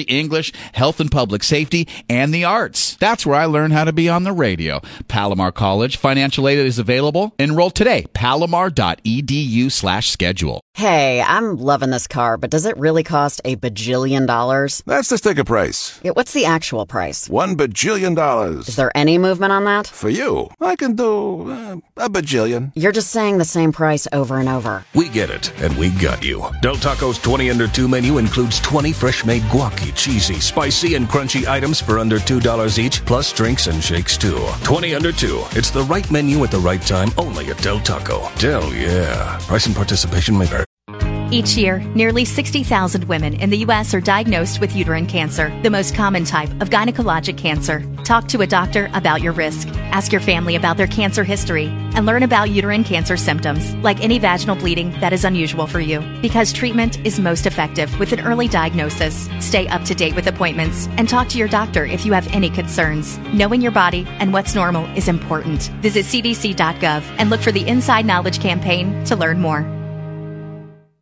English, health and public safety, and the arts. That's where I learned how to be on the radio. Palomar College financial aid is available. Enroll today. palomar.edu slash schedule. Hey, I'm loving this car, but does it really cost a bajillion dollars? That's the sticker price. Yeah, what's the actual price? One bajillion dollars. Is there any movement on that? For you, I can do uh, a bajillion. You're just saying the same price over and over. We get it, and we got you. Del Taco's 20 under 2 menu includes 20 fresh made guac cheesy, spicy, and crunchy items for under $2 each, plus drinks and shakes too. 20 under 2. It's the right menu at the right time, only at Del Taco. Del, yeah. Price and participation may vary. Each year, nearly 60,000 women in the U.S. are diagnosed with uterine cancer, the most common type of gynecologic cancer. Talk to a doctor about your risk. Ask your family about their cancer history and learn about uterine cancer symptoms, like any vaginal bleeding that is unusual for you. Because treatment is most effective with an early diagnosis. Stay up to date with appointments and talk to your doctor if you have any concerns. Knowing your body and what's normal is important. Visit cdc.gov and look for the Inside Knowledge campaign to learn more.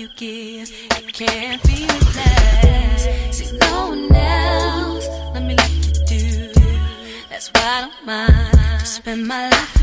You give, it can't be replaced. See, no one else, let me like you do. That's why I don't mind to spend my life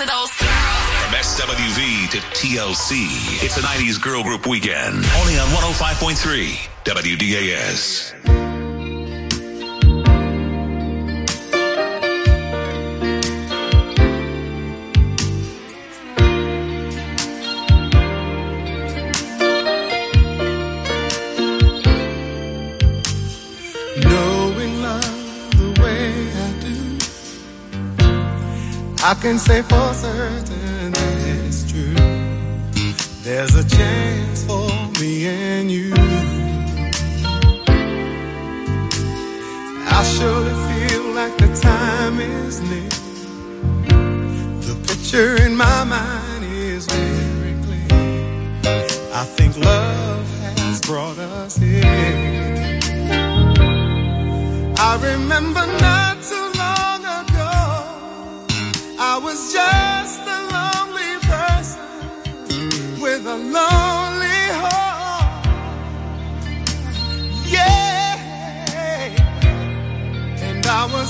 to those girls. From SWV to TLC, it's a 90s girl group weekend. Only on 105.3 WDAS. I can say for certain that it's true. There's a chance for me and you. I surely feel like the time is near. The picture in my mind is very clear. I think love has brought us here. I remember not too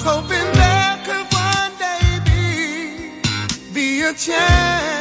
was hoping there could one day be be a chance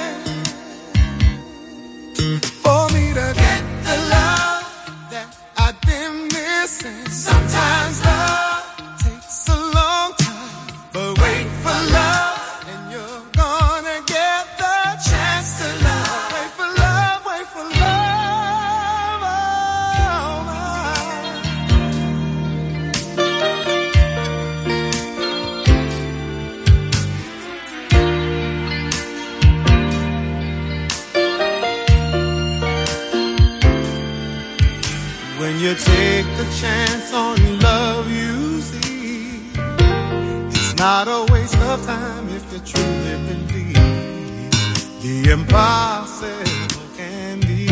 When you take the chance on love, you see it's not a waste of time if you truly believe the impossible can be.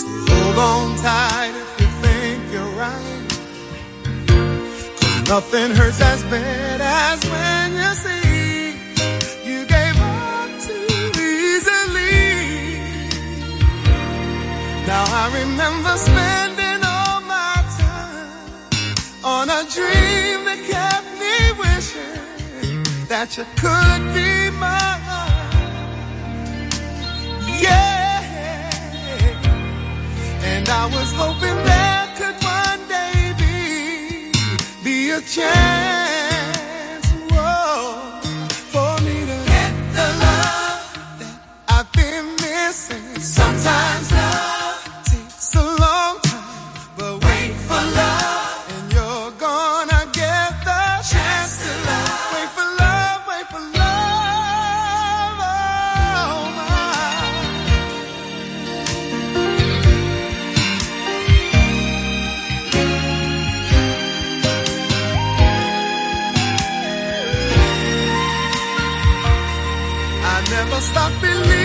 So hold on tight if you think you're right. Cause nothing hurts as bad as when you see I remember spending all my time on a dream that kept me wishing that you could be mine. Yeah. And I was hoping there could one day be, be a chance Stopped believing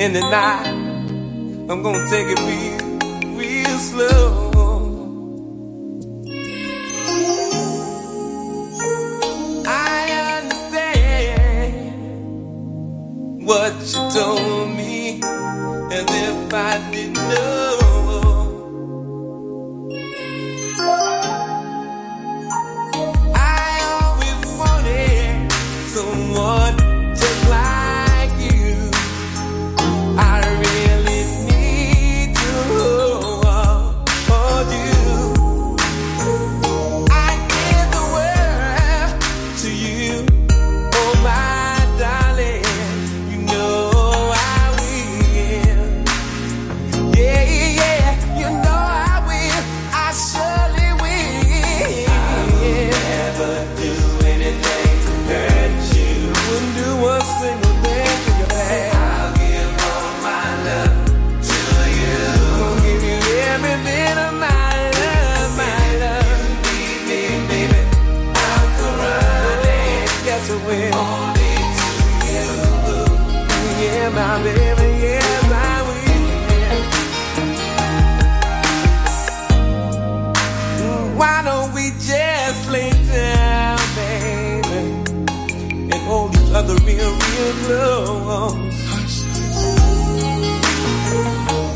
in the night. I'm gonna take it real, real slow.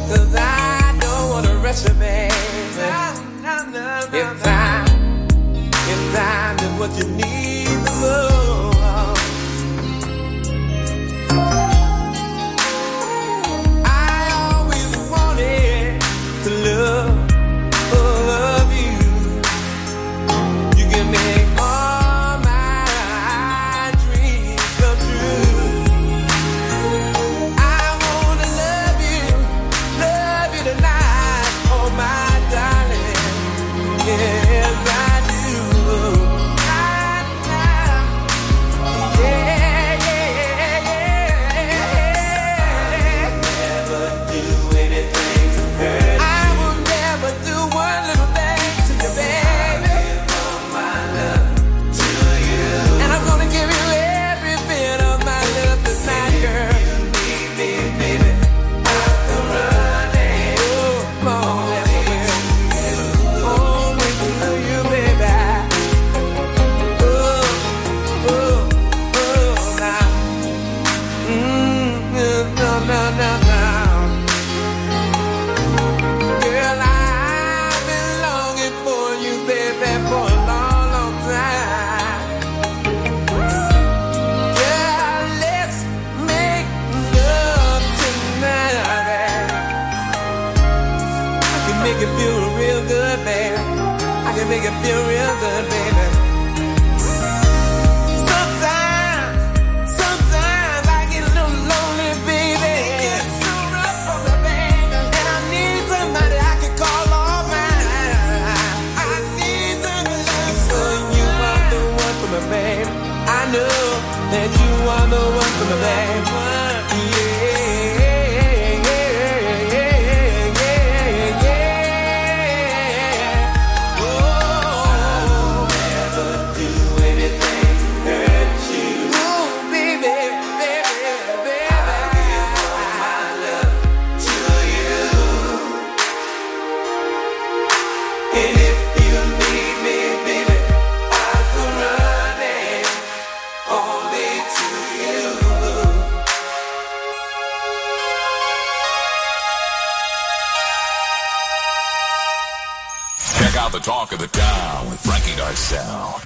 Cause I don't wanna rush you, baby. If I, if I did what you need the most.